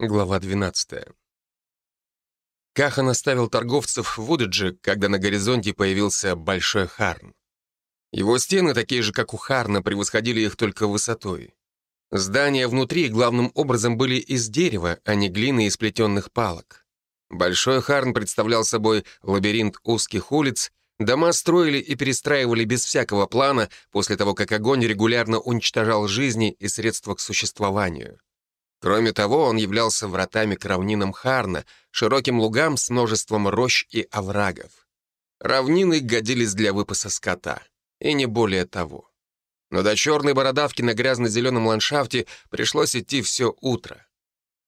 Глава 12. Кахан оставил торговцев в Удедже, когда на горизонте появился Большой Харн. Его стены, такие же, как у Харна, превосходили их только высотой. Здания внутри главным образом были из дерева, а не глины и сплетенных палок. Большой Харн представлял собой лабиринт узких улиц, дома строили и перестраивали без всякого плана после того, как огонь регулярно уничтожал жизни и средства к существованию. Кроме того, он являлся вратами к равнинам Харна, широким лугам с множеством рощ и оврагов. Равнины годились для выпаса скота, и не более того. Но до черной бородавки на грязно-зеленом ландшафте пришлось идти все утро.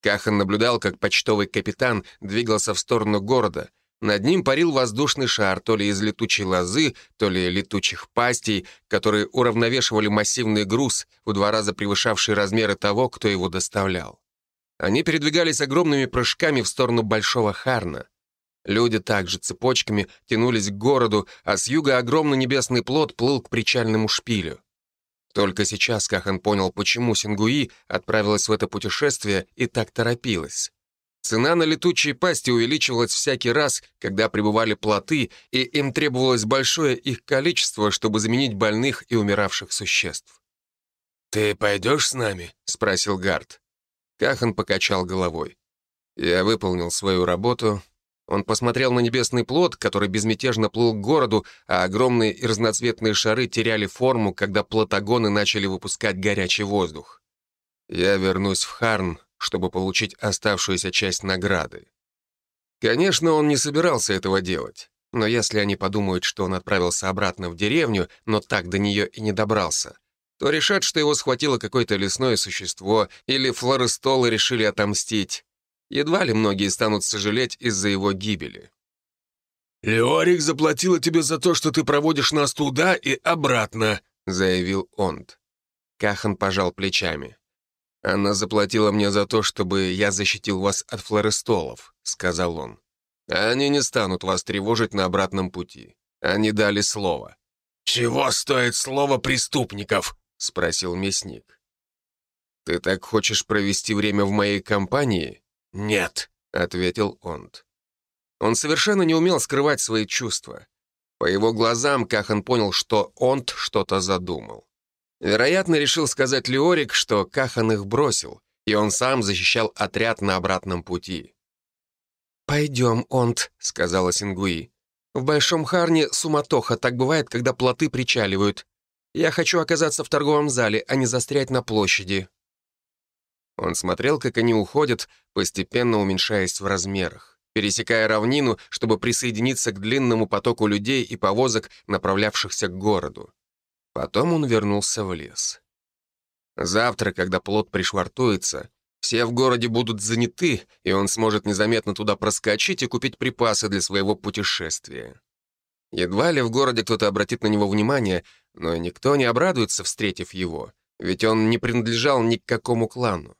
Кахан наблюдал, как почтовый капитан двигался в сторону города, над ним парил воздушный шар, то ли из летучей лозы, то ли летучих пастей, которые уравновешивали массивный груз, в два раза превышавший размеры того, кто его доставлял. Они передвигались огромными прыжками в сторону Большого Харна. Люди также цепочками тянулись к городу, а с юга огромный небесный плод плыл к причальному шпилю. Только сейчас Кахан понял, почему Сингуи отправилась в это путешествие и так торопилась. Цена на летучие пасти увеличивалась всякий раз, когда прибывали плоты, и им требовалось большое их количество, чтобы заменить больных и умиравших существ. «Ты пойдешь с нами?» — спросил Гард. Кахан покачал головой. Я выполнил свою работу. Он посмотрел на небесный плод, который безмятежно плыл к городу, а огромные и разноцветные шары теряли форму, когда платагоны начали выпускать горячий воздух. Я вернусь в Харн, чтобы получить оставшуюся часть награды. Конечно, он не собирался этого делать, но если они подумают, что он отправился обратно в деревню, но так до нее и не добрался, то решат, что его схватило какое-то лесное существо или флористолы решили отомстить. Едва ли многие станут сожалеть из-за его гибели. «Леорик заплатила тебе за то, что ты проводишь нас туда и обратно», — заявил Онд. Кахан пожал плечами. «Она заплатила мне за то, чтобы я защитил вас от флористолов», — сказал он. «Они не станут вас тревожить на обратном пути. Они дали слово». «Чего стоит слово преступников?» — спросил мясник. «Ты так хочешь провести время в моей компании?» «Нет», — ответил Онд. Он совершенно не умел скрывать свои чувства. По его глазам Кахан понял, что Онд что-то задумал. Вероятно, решил сказать Леорик, что Кахан их бросил, и он сам защищал отряд на обратном пути. «Пойдем, Онт», — сказала Сингуи. «В Большом Харне суматоха, так бывает, когда плоты причаливают. Я хочу оказаться в торговом зале, а не застрять на площади». Он смотрел, как они уходят, постепенно уменьшаясь в размерах, пересекая равнину, чтобы присоединиться к длинному потоку людей и повозок, направлявшихся к городу. Потом он вернулся в лес. Завтра, когда плод пришвартуется, все в городе будут заняты, и он сможет незаметно туда проскочить и купить припасы для своего путешествия. Едва ли в городе кто-то обратит на него внимание, но никто не обрадуется, встретив его, ведь он не принадлежал ни к какому клану.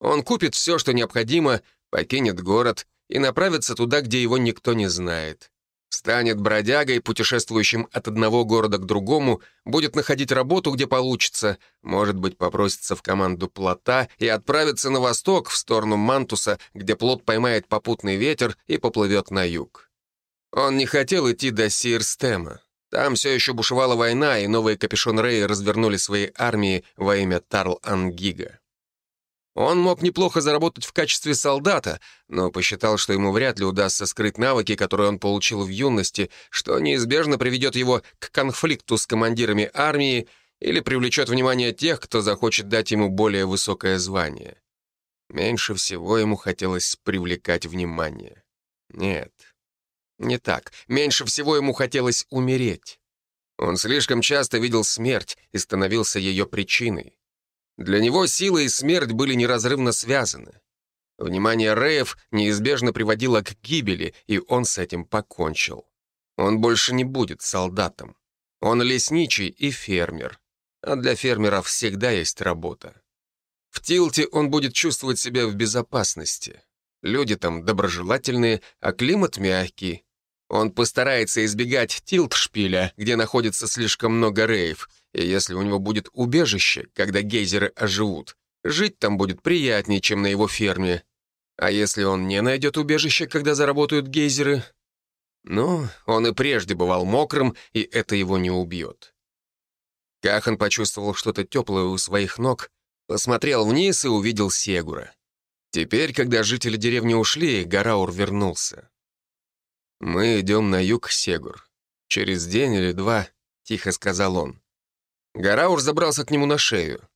Он купит все, что необходимо, покинет город и направится туда, где его никто не знает. Станет бродягой, путешествующим от одного города к другому, будет находить работу, где получится, может быть, попросится в команду плота и отправится на восток, в сторону Мантуса, где плот поймает попутный ветер и поплывет на юг. Он не хотел идти до Сирстема. Там все еще бушевала война, и новые капюшон-реи развернули свои армии во имя Тарл-Ангига. Он мог неплохо заработать в качестве солдата, но посчитал, что ему вряд ли удастся скрыть навыки, которые он получил в юности, что неизбежно приведет его к конфликту с командирами армии или привлечет внимание тех, кто захочет дать ему более высокое звание. Меньше всего ему хотелось привлекать внимание. Нет, не так. Меньше всего ему хотелось умереть. Он слишком часто видел смерть и становился ее причиной. Для него сила и смерть были неразрывно связаны. Внимание Реев неизбежно приводило к гибели, и он с этим покончил. Он больше не будет солдатом. Он лесничий и фермер. А для фермеров всегда есть работа. В Тилте он будет чувствовать себя в безопасности. Люди там доброжелательные, а климат мягкий. Он постарается избегать Тилтшпиля, где находится слишком много рейв, и если у него будет убежище, когда гейзеры оживут, жить там будет приятнее, чем на его ферме. А если он не найдет убежище, когда заработают гейзеры? Ну, он и прежде бывал мокрым, и это его не убьет. Кахан почувствовал что-то теплое у своих ног, посмотрел вниз и увидел Сегура. Теперь, когда жители деревни ушли, Гараур вернулся. «Мы идем на юг, Сегур. Через день или два», — тихо сказал он. Гараур забрался к нему на шею.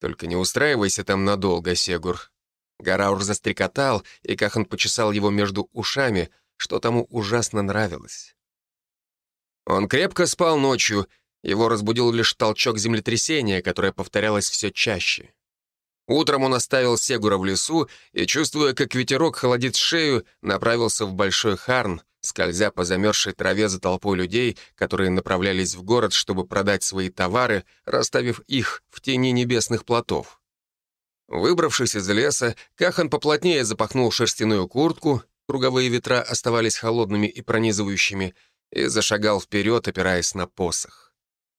«Только не устраивайся там надолго, Сегур». Гараур застрекотал, и Кахан почесал его между ушами, что тому ужасно нравилось. Он крепко спал ночью, его разбудил лишь толчок землетрясения, которое повторялось все чаще. Утром он оставил Сегура в лесу и, чувствуя, как ветерок холодит шею, направился в Большой Харн, скользя по замерзшей траве за толпой людей, которые направлялись в город, чтобы продать свои товары, расставив их в тени небесных плотов. Выбравшись из леса, Кахан поплотнее запахнул шерстяную куртку, круговые ветра оставались холодными и пронизывающими, и зашагал вперед, опираясь на посох.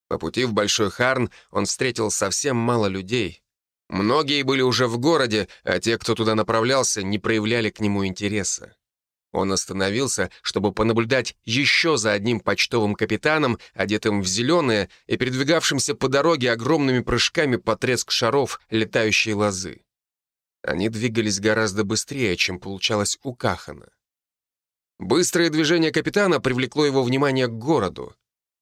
По пути в Большой Харн он встретил совсем мало людей. Многие были уже в городе, а те, кто туда направлялся, не проявляли к нему интереса. Он остановился, чтобы понаблюдать еще за одним почтовым капитаном, одетым в зеленое и передвигавшимся по дороге огромными прыжками по треск шаров летающей лозы. Они двигались гораздо быстрее, чем получалось у Кахана. Быстрое движение капитана привлекло его внимание к городу.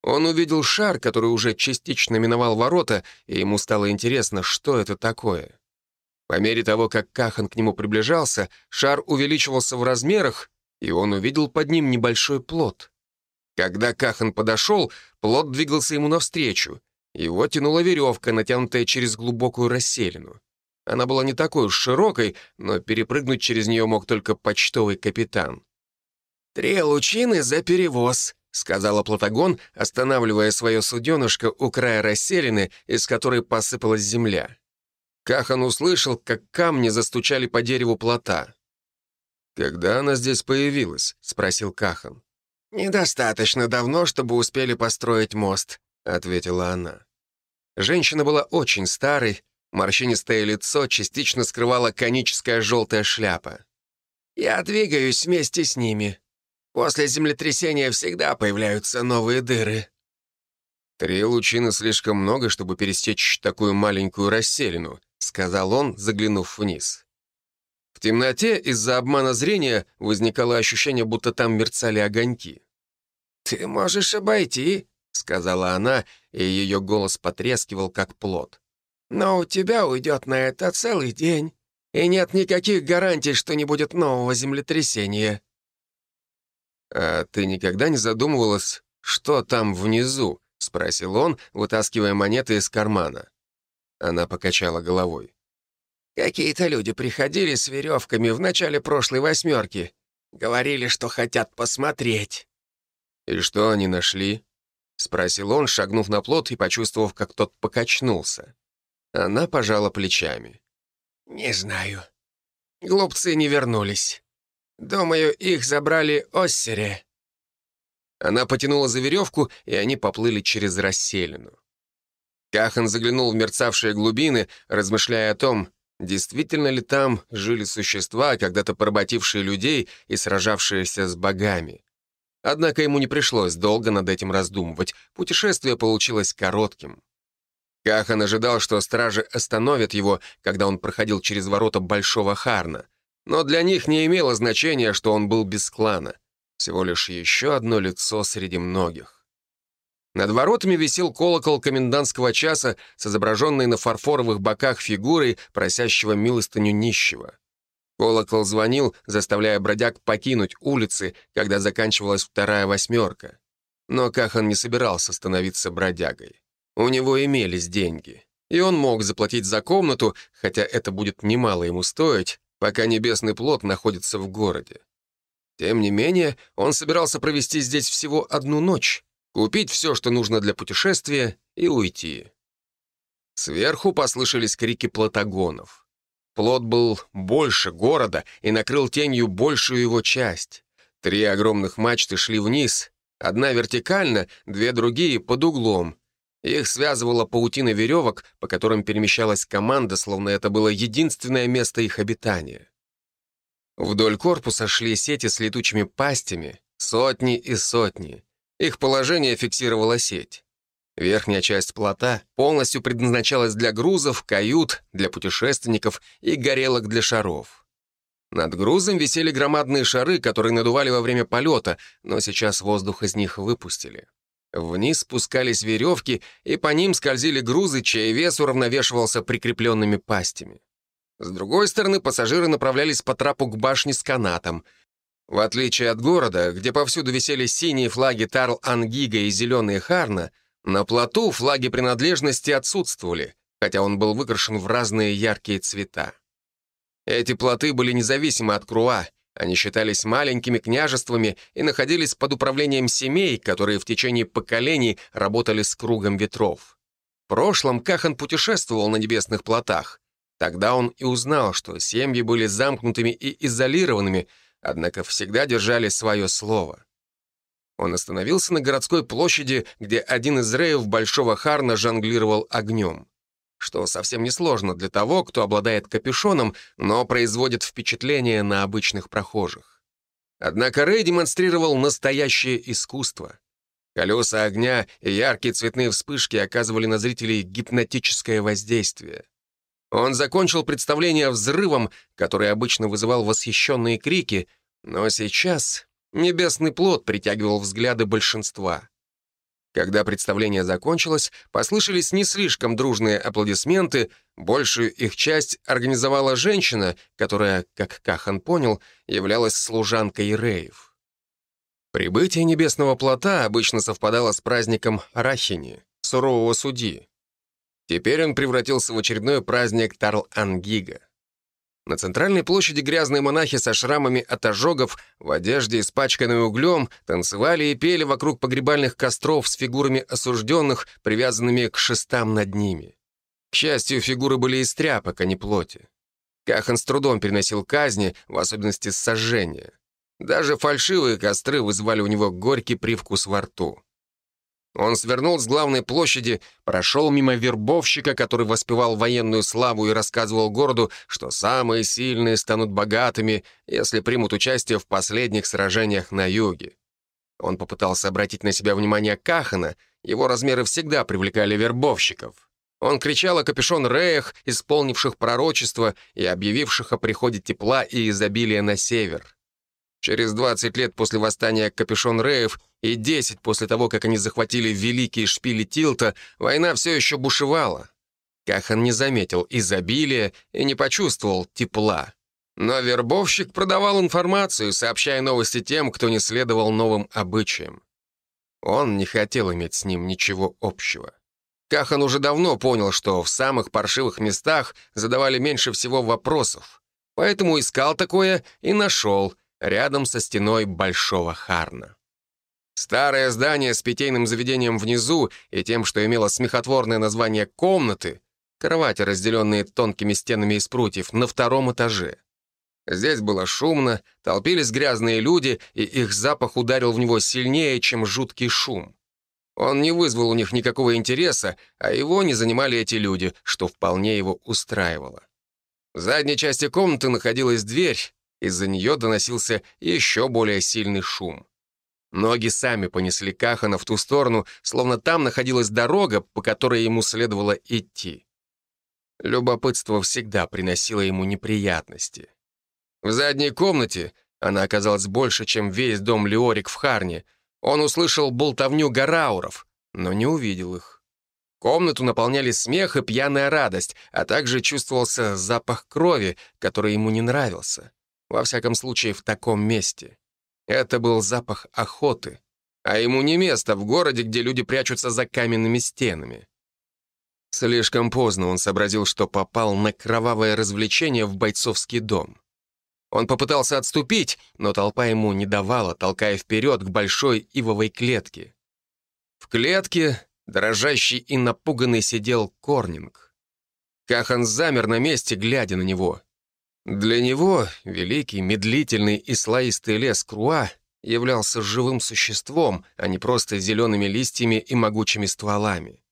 Он увидел шар, который уже частично миновал ворота, и ему стало интересно, что это такое. По мере того, как Кахан к нему приближался, шар увеличивался в размерах, и он увидел под ним небольшой плод. Когда Кахан подошел, плод двигался ему навстречу. Его тянула веревка, натянутая через глубокую расселину. Она была не такой уж широкой, но перепрыгнуть через нее мог только почтовый капитан. «Три лучины за перевоз», — сказала Платагон, останавливая свое суденышко у края расселины, из которой посыпалась земля. Кахан услышал, как камни застучали по дереву плота. «Когда она здесь появилась?» — спросил Кахан. «Недостаточно давно, чтобы успели построить мост», — ответила она. Женщина была очень старой, морщинистое лицо частично скрывала коническая желтая шляпа. «Я двигаюсь вместе с ними. После землетрясения всегда появляются новые дыры». «Три лучины слишком много, чтобы пересечь такую маленькую расселину», — сказал он, заглянув вниз. В темноте из-за обмана зрения возникало ощущение, будто там мерцали огоньки. «Ты можешь обойти», — сказала она, и ее голос потрескивал, как плод. «Но у тебя уйдет на это целый день, и нет никаких гарантий, что не будет нового землетрясения». «А ты никогда не задумывалась, что там внизу?» — спросил он, вытаскивая монеты из кармана. Она покачала головой. Какие-то люди приходили с веревками в начале прошлой восьмерки. Говорили, что хотят посмотреть. «И что они нашли?» — спросил он, шагнув на плот и почувствовав, как тот покачнулся. Она пожала плечами. «Не знаю. Глупцы не вернулись. Думаю, их забрали Оссере». Она потянула за веревку, и они поплыли через расселину. Кахан заглянул в мерцавшие глубины, размышляя о том, Действительно ли там жили существа, когда-то поработившие людей и сражавшиеся с богами? Однако ему не пришлось долго над этим раздумывать. Путешествие получилось коротким. Кахан ожидал, что стражи остановят его, когда он проходил через ворота Большого Харна. Но для них не имело значения, что он был без клана. Всего лишь еще одно лицо среди многих. Над воротами висел колокол комендантского часа с изображенной на фарфоровых боках фигурой просящего милостыню нищего. Колокол звонил, заставляя бродяг покинуть улицы, когда заканчивалась вторая восьмерка. Но Кахан не собирался становиться бродягой. У него имелись деньги, и он мог заплатить за комнату, хотя это будет немало ему стоить, пока небесный плод находится в городе. Тем не менее, он собирался провести здесь всего одну ночь, купить все, что нужно для путешествия, и уйти. Сверху послышались крики платагонов. Плот был больше города и накрыл тенью большую его часть. Три огромных мачты шли вниз, одна вертикально, две другие под углом. Их связывала паутина веревок, по которым перемещалась команда, словно это было единственное место их обитания. Вдоль корпуса шли сети с летучими пастями, сотни и сотни. Их положение фиксировала сеть. Верхняя часть плота полностью предназначалась для грузов, кают, для путешественников и горелок для шаров. Над грузом висели громадные шары, которые надували во время полета, но сейчас воздух из них выпустили. Вниз спускались веревки, и по ним скользили грузы, чей вес уравновешивался прикрепленными пастями. С другой стороны, пассажиры направлялись по трапу к башне с канатом. В отличие от города, где повсюду висели синие флаги Тарл-Ангига и зеленые Харна, на плоту флаги принадлежности отсутствовали, хотя он был выкрашен в разные яркие цвета. Эти плоты были независимы от Круа, они считались маленькими княжествами и находились под управлением семей, которые в течение поколений работали с кругом ветров. В прошлом Кахан путешествовал на небесных плотах. Тогда он и узнал, что семьи были замкнутыми и изолированными, однако всегда держали свое слово. Он остановился на городской площади, где один из реев Большого Харна жонглировал огнем. Что совсем несложно для того, кто обладает капюшоном, но производит впечатление на обычных прохожих. Однако Рэй демонстрировал настоящее искусство. Колеса огня и яркие цветные вспышки оказывали на зрителей гипнотическое воздействие. Он закончил представление взрывом, который обычно вызывал восхищенные крики, но сейчас Небесный плод притягивал взгляды большинства. Когда представление закончилось, послышались не слишком дружные аплодисменты, большую их часть организовала женщина, которая, как Кахан понял, являлась служанкой Реев. Прибытие небесного плота обычно совпадало с праздником Рахини, сурового судьи. Теперь он превратился в очередной праздник Тарл-Ангига. На центральной площади грязные монахи со шрамами от ожогов, в одежде, испачканной углем, танцевали и пели вокруг погребальных костров с фигурами осужденных, привязанными к шестам над ними. К счастью, фигуры были из тряпок, а не плоти. Кахан с трудом переносил казни, в особенности сожжения. Даже фальшивые костры вызывали у него горький привкус во рту. Он свернул с главной площади, прошел мимо вербовщика, который воспевал военную славу и рассказывал городу, что самые сильные станут богатыми, если примут участие в последних сражениях на юге. Он попытался обратить на себя внимание Кахана, его размеры всегда привлекали вербовщиков. Он кричал о капюшон Реях, исполнивших пророчество и объявивших о приходе тепла и изобилия на север. Через 20 лет после восстания Капюшон Реев и 10 после того, как они захватили великие шпили Тилта, война все еще бушевала. Кахан не заметил изобилия и не почувствовал тепла. Но вербовщик продавал информацию, сообщая новости тем, кто не следовал новым обычаям. Он не хотел иметь с ним ничего общего. Кахан уже давно понял, что в самых паршивых местах задавали меньше всего вопросов. Поэтому искал такое и нашел, рядом со стеной Большого Харна. Старое здание с питейным заведением внизу и тем, что имело смехотворное название «комнаты», кровати, разделенные тонкими стенами из прутьев, на втором этаже. Здесь было шумно, толпились грязные люди, и их запах ударил в него сильнее, чем жуткий шум. Он не вызвал у них никакого интереса, а его не занимали эти люди, что вполне его устраивало. В задней части комнаты находилась дверь, из-за нее доносился еще более сильный шум. Ноги сами понесли Кахана в ту сторону, словно там находилась дорога, по которой ему следовало идти. Любопытство всегда приносило ему неприятности. В задней комнате, она оказалась больше, чем весь дом Леорик в Харне, он услышал болтовню гарауров, но не увидел их. Комнату наполняли смех и пьяная радость, а также чувствовался запах крови, который ему не нравился. Во всяком случае, в таком месте. Это был запах охоты. А ему не место в городе, где люди прячутся за каменными стенами. Слишком поздно он сообразил, что попал на кровавое развлечение в бойцовский дом. Он попытался отступить, но толпа ему не давала, толкая вперед к большой ивовой клетке. В клетке, дрожащий и напуганный, сидел Корнинг. Кахан замер на месте, глядя на него. Для него великий, медлительный и слоистый лес Круа являлся живым существом, а не просто зелеными листьями и могучими стволами.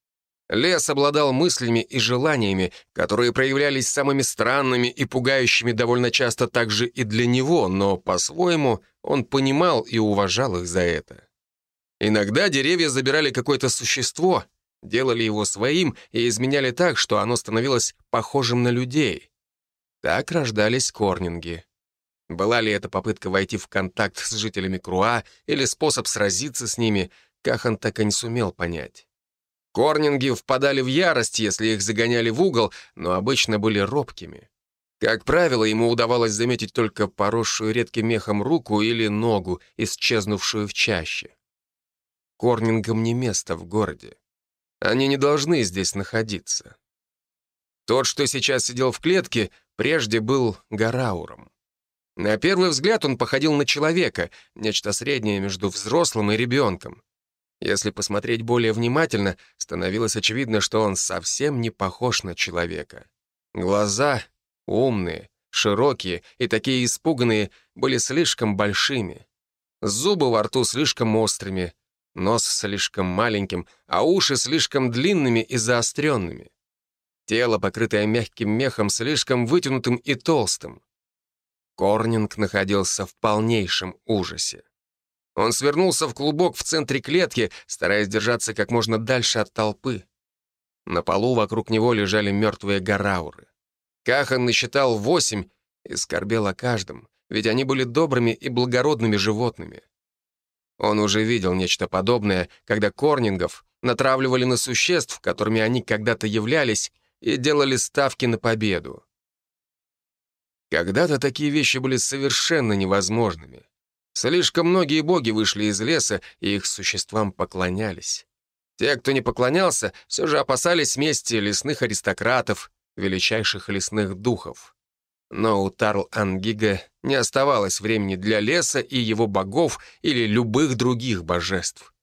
Лес обладал мыслями и желаниями, которые проявлялись самыми странными и пугающими довольно часто также и для него, но по-своему он понимал и уважал их за это. Иногда деревья забирали какое-то существо, делали его своим и изменяли так, что оно становилось похожим на людей. Так рождались корнинги. Была ли это попытка войти в контакт с жителями Круа или способ сразиться с ними, Кахан так и не сумел понять. Корнинги впадали в ярость, если их загоняли в угол, но обычно были робкими. Как правило, ему удавалось заметить только поросшую редким мехом руку или ногу, исчезнувшую в чаще. Корнингам не место в городе. Они не должны здесь находиться. Тот, что сейчас сидел в клетке, прежде был Гарауром. На первый взгляд он походил на человека, нечто среднее между взрослым и ребенком. Если посмотреть более внимательно, становилось очевидно, что он совсем не похож на человека. Глаза умные, широкие и такие испуганные были слишком большими. Зубы во рту слишком острыми, нос слишком маленьким, а уши слишком длинными и заостренными. Тело, покрытое мягким мехом, слишком вытянутым и толстым. Корнинг находился в полнейшем ужасе. Он свернулся в клубок в центре клетки, стараясь держаться как можно дальше от толпы. На полу вокруг него лежали мертвые горауры. Кахан насчитал восемь и скорбел о каждом, ведь они были добрыми и благородными животными. Он уже видел нечто подобное, когда корнингов натравливали на существ, которыми они когда-то являлись, и делали ставки на победу. Когда-то такие вещи были совершенно невозможными. Слишком многие боги вышли из леса, и их существам поклонялись. Те, кто не поклонялся, все же опасались мести лесных аристократов, величайших лесных духов. Но у Тарл-Ангига не оставалось времени для леса и его богов или любых других божеств.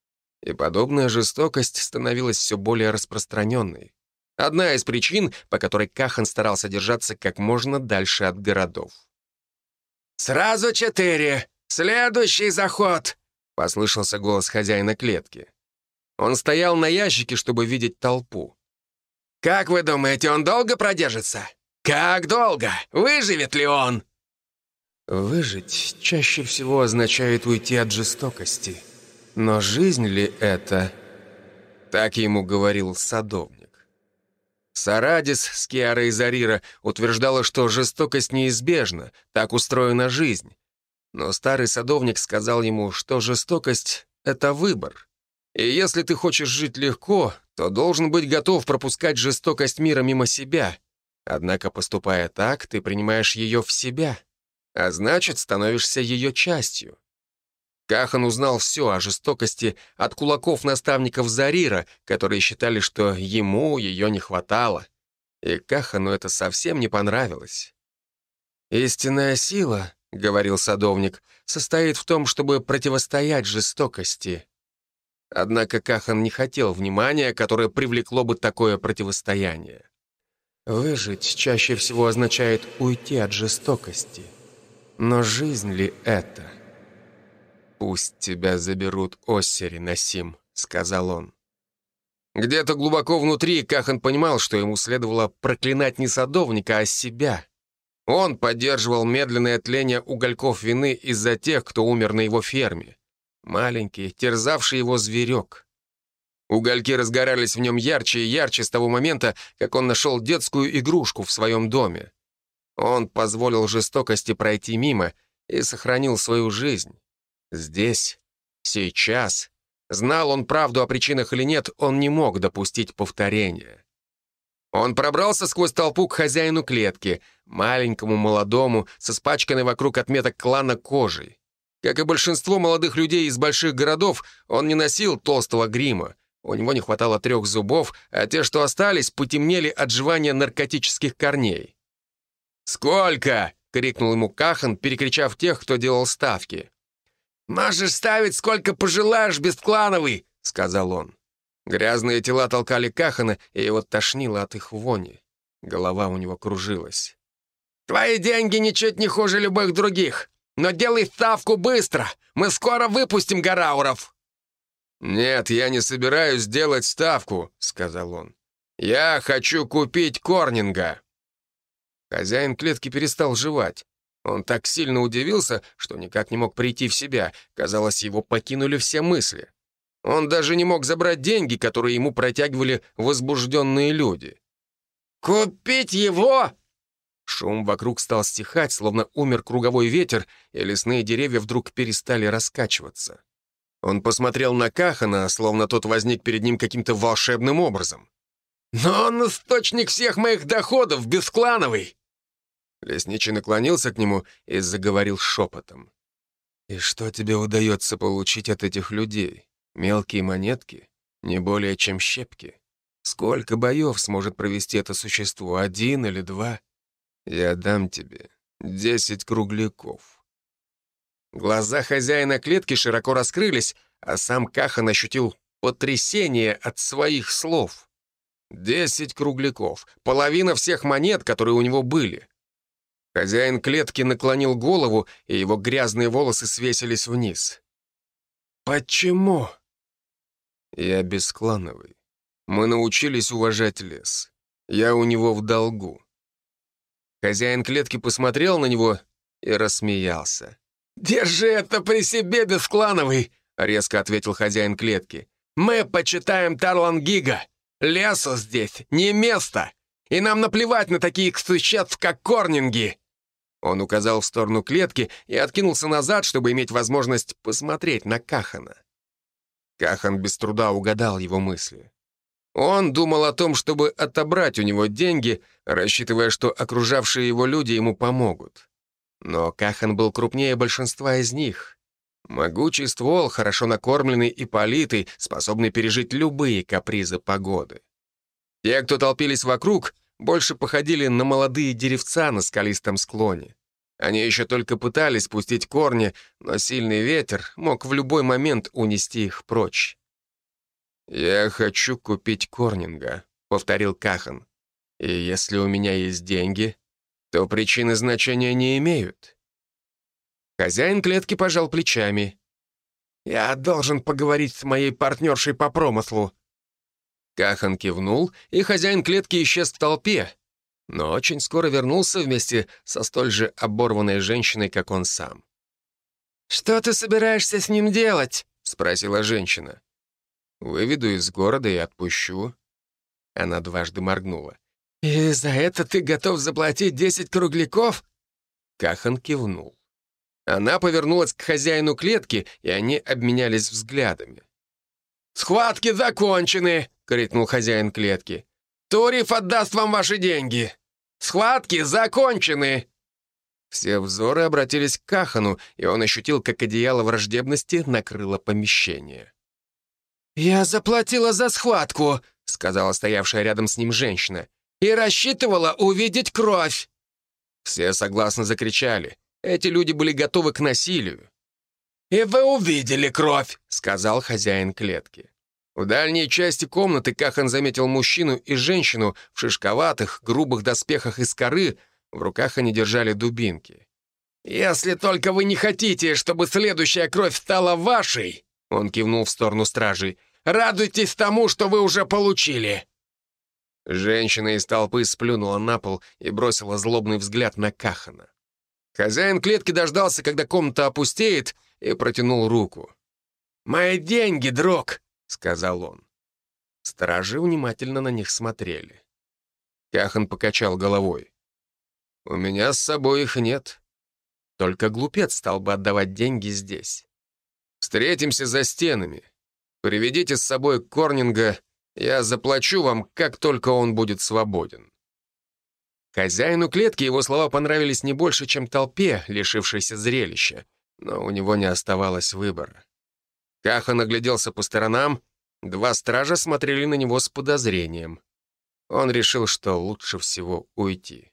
И подобная жестокость становилась все более распространенной. Одна из причин, по которой Кахан старался держаться как можно дальше от городов. «Сразу четыре!» «Следующий заход!» — послышался голос хозяина клетки. Он стоял на ящике, чтобы видеть толпу. «Как вы думаете, он долго продержится? Как долго? Выживет ли он?» «Выжить чаще всего означает уйти от жестокости. Но жизнь ли это?» Так ему говорил садовник. Сарадис с Киарой Зарира утверждала, что жестокость неизбежна, так устроена жизнь. Но старый садовник сказал ему, что жестокость — это выбор. И если ты хочешь жить легко, то должен быть готов пропускать жестокость мира мимо себя. Однако, поступая так, ты принимаешь ее в себя, а значит, становишься ее частью. Кахан узнал все о жестокости от кулаков наставников Зарира, которые считали, что ему ее не хватало. И Кахану это совсем не понравилось. Истинная сила — говорил садовник, состоит в том, чтобы противостоять жестокости. Однако Кахан не хотел внимания, которое привлекло бы такое противостояние. Выжить чаще всего означает уйти от жестокости. Но жизнь ли это? «Пусть тебя заберут Оссери, Насим», — сказал он. Где-то глубоко внутри Кахан понимал, что ему следовало проклинать не садовника, а себя. Он поддерживал медленное тление угольков вины из-за тех, кто умер на его ферме. Маленький, терзавший его зверек. Угольки разгорались в нем ярче и ярче с того момента, как он нашел детскую игрушку в своем доме. Он позволил жестокости пройти мимо и сохранил свою жизнь. Здесь, сейчас. Знал он правду о причинах или нет, он не мог допустить повторения. Он пробрался сквозь толпу к хозяину клетки, маленькому, молодому, с испачканной вокруг отметок клана кожей. Как и большинство молодых людей из больших городов, он не носил толстого грима. У него не хватало трех зубов, а те, что остались, потемнели от жевания наркотических корней. «Сколько?» — крикнул ему Кахан, перекричав тех, кто делал ставки. «Можешь ставить сколько пожелаешь, бесклановый!» — сказал он. Грязные тела толкали Кахана, и его тошнило от их вони. Голова у него кружилась. «Твои деньги ничуть не хуже любых других, но делай ставку быстро, мы скоро выпустим Гарауров!» «Нет, я не собираюсь делать ставку», — сказал он. «Я хочу купить Корнинга». Хозяин клетки перестал жевать. Он так сильно удивился, что никак не мог прийти в себя. Казалось, его покинули все мысли. Он даже не мог забрать деньги, которые ему протягивали возбужденные люди. «Купить его?» Шум вокруг стал стихать, словно умер круговой ветер, и лесные деревья вдруг перестали раскачиваться. Он посмотрел на Кахана, словно тот возник перед ним каким-то волшебным образом. «Но он источник всех моих доходов, бесклановый!» Лесничий наклонился к нему и заговорил шепотом. «И что тебе удается получить от этих людей? Мелкие монетки? Не более чем щепки? Сколько боев сможет провести это существо? Один или два? Я дам тебе десять кругляков». Глаза хозяина клетки широко раскрылись, а сам Кахан ощутил потрясение от своих слов. Десять кругляков, половина всех монет, которые у него были. Хозяин клетки наклонил голову, и его грязные волосы свесились вниз. «Почему?» «Я бесклановый. Мы научились уважать лес. Я у него в долгу». Хозяин клетки посмотрел на него и рассмеялся. «Держи это при себе, бесклановый!» — резко ответил хозяин клетки. «Мы почитаем Тарлангига. Лесу здесь не место, и нам наплевать на таких существ, как корнинги!» Он указал в сторону клетки и откинулся назад, чтобы иметь возможность посмотреть на Кахана. Кахан без труда угадал его мысли. Он думал о том, чтобы отобрать у него деньги, рассчитывая, что окружавшие его люди ему помогут. Но Кахан был крупнее большинства из них. Могучий ствол, хорошо накормленный и политый, способный пережить любые капризы погоды. Те, кто толпились вокруг, больше походили на молодые деревца на скалистом склоне. Они еще только пытались пустить корни, но сильный ветер мог в любой момент унести их прочь. «Я хочу купить Корнинга», — повторил Кахан. «И если у меня есть деньги, то причины значения не имеют». Хозяин клетки пожал плечами. «Я должен поговорить с моей партнершей по промыслу». Кахан кивнул, и хозяин клетки исчез в толпе, но очень скоро вернулся вместе со столь же оборванной женщиной, как он сам. «Что ты собираешься с ним делать?» — спросила женщина. «Выведу из города и отпущу». Она дважды моргнула. «И за это ты готов заплатить десять кругляков?» Кахан кивнул. Она повернулась к хозяину клетки, и они обменялись взглядами. «Схватки закончены!» — крикнул хозяин клетки. Туриф отдаст вам ваши деньги. Схватки закончены!» Все взоры обратились к Кахану, и он ощутил, как одеяло враждебности накрыло помещение. «Я заплатила за схватку», — сказала стоявшая рядом с ним женщина, «и рассчитывала увидеть кровь». Все согласно закричали. Эти люди были готовы к насилию. «И вы увидели кровь», — сказал хозяин клетки. В дальней части комнаты Кахан заметил мужчину и женщину в шишковатых, грубых доспехах из коры, в руках они держали дубинки. «Если только вы не хотите, чтобы следующая кровь стала вашей!» Он кивнул в сторону стражей. «Радуйтесь тому, что вы уже получили!» Женщина из толпы сплюнула на пол и бросила злобный взгляд на Кахана. Хозяин клетки дождался, когда комната опустеет, и протянул руку. «Мои деньги, друг!» — сказал он. Сторожи внимательно на них смотрели. Кахан покачал головой. «У меня с собой их нет. Только глупец стал бы отдавать деньги здесь. Встретимся за стенами. Приведите с собой Корнинга, я заплачу вам, как только он будет свободен». Хозяину клетки его слова понравились не больше, чем толпе, лишившейся зрелища, но у него не оставалось выбора. Каха нагляделся по сторонам. Два стража смотрели на него с подозрением. Он решил, что лучше всего уйти.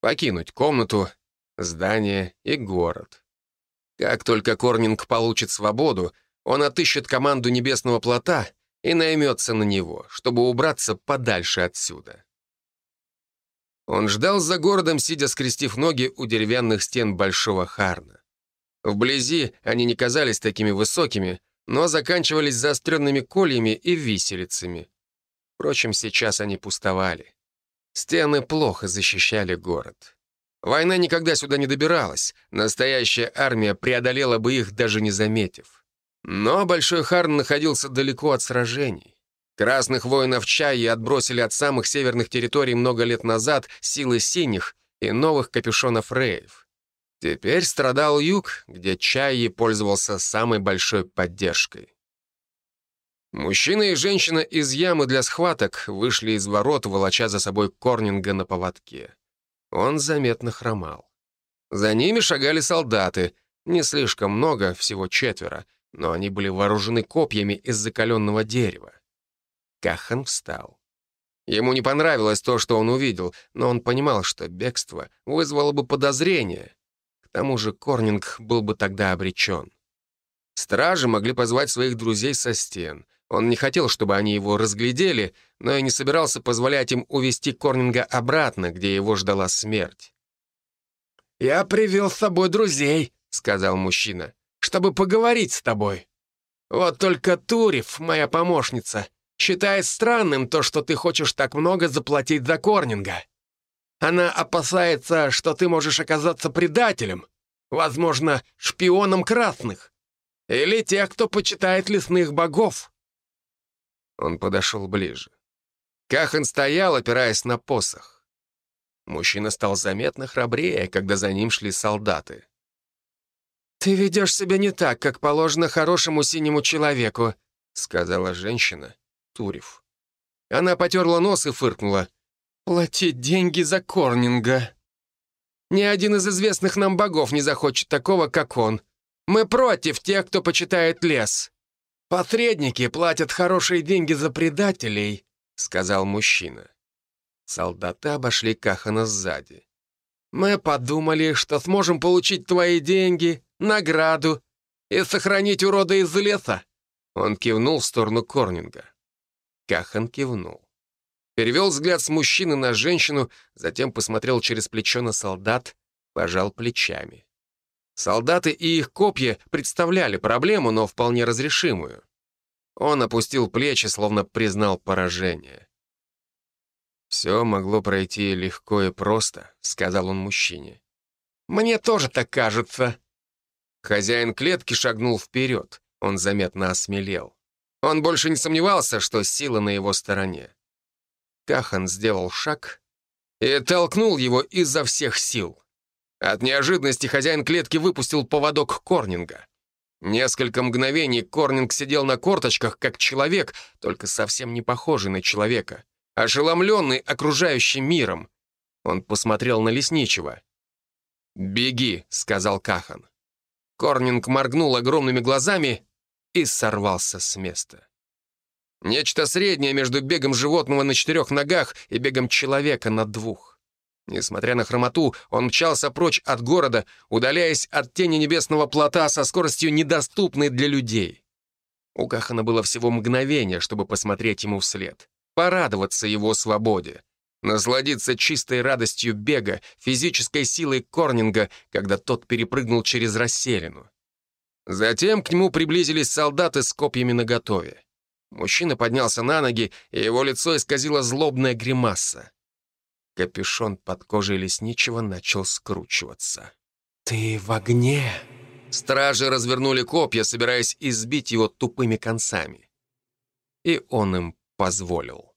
Покинуть комнату, здание и город. Как только Корнинг получит свободу, он отыщет команду Небесного Плота и наймется на него, чтобы убраться подальше отсюда. Он ждал за городом, сидя скрестив ноги у деревянных стен Большого Харна. Вблизи они не казались такими высокими, но заканчивались заостренными кольями и виселицами. Впрочем, сейчас они пустовали. Стены плохо защищали город. Война никогда сюда не добиралась, настоящая армия преодолела бы их, даже не заметив. Но Большой Харн находился далеко от сражений. Красных воинов Чаи отбросили от самых северных территорий много лет назад силы синих и новых капюшонов Реев. Теперь страдал юг, где Чаи пользовался самой большой поддержкой. Мужчина и женщина из ямы для схваток вышли из ворот, волоча за собой Корнинга на поводке. Он заметно хромал. За ними шагали солдаты, не слишком много, всего четверо, но они были вооружены копьями из закаленного дерева. Кахан встал. Ему не понравилось то, что он увидел, но он понимал, что бегство вызвало бы подозрение. Тому же Корнинг был бы тогда обречен. Стражи могли позвать своих друзей со стен. Он не хотел, чтобы они его разглядели, но и не собирался позволять им увести Корнинга обратно, где его ждала смерть. «Я привел с собой друзей», — сказал мужчина, «чтобы поговорить с тобой. Вот только Турев, моя помощница, считает странным то, что ты хочешь так много заплатить за Корнинга. Она опасается, что ты можешь оказаться предателем, возможно, шпионом красных, или тех, кто почитает лесных богов». Он подошел ближе. Кахан стоял, опираясь на посох. Мужчина стал заметно храбрее, когда за ним шли солдаты. «Ты ведешь себя не так, как положено хорошему синему человеку», сказала женщина, Турев. Она потерла нос и фыркнула. «Платить деньги за Корнинга. Ни один из известных нам богов не захочет такого, как он. Мы против тех, кто почитает лес. «Посредники платят хорошие деньги за предателей», — сказал мужчина. Солдаты обошли Кахана сзади. «Мы подумали, что сможем получить твои деньги, награду и сохранить урода из леса». Он кивнул в сторону Корнинга. Кахан кивнул. Перевел взгляд с мужчины на женщину, затем посмотрел через плечо на солдат, пожал плечами. Солдаты и их копья представляли проблему, но вполне разрешимую. Он опустил плечи, словно признал поражение. «Все могло пройти легко и просто», — сказал он мужчине. «Мне тоже так кажется». Хозяин клетки шагнул вперед. Он заметно осмелел. Он больше не сомневался, что сила на его стороне. Кахан сделал шаг и толкнул его изо всех сил. От неожиданности хозяин клетки выпустил поводок Корнинга. Несколько мгновений Корнинг сидел на корточках, как человек, только совсем не похожий на человека, ошеломленный окружающим миром. Он посмотрел на лесничего. «Беги», — сказал Кахан. Корнинг моргнул огромными глазами и сорвался с места. Нечто среднее между бегом животного на четырех ногах и бегом человека на двух. Несмотря на хромоту, он мчался прочь от города, удаляясь от тени небесного плота со скоростью, недоступной для людей. У Кахана было всего мгновение, чтобы посмотреть ему вслед, порадоваться его свободе, насладиться чистой радостью бега, физической силой Корнинга, когда тот перепрыгнул через расселину. Затем к нему приблизились солдаты с копьями наготове. Мужчина поднялся на ноги, и его лицо исказило злобная гримаса. Капюшон под кожей лесничего начал скручиваться. «Ты в огне!» Стражи развернули копья, собираясь избить его тупыми концами. И он им позволил.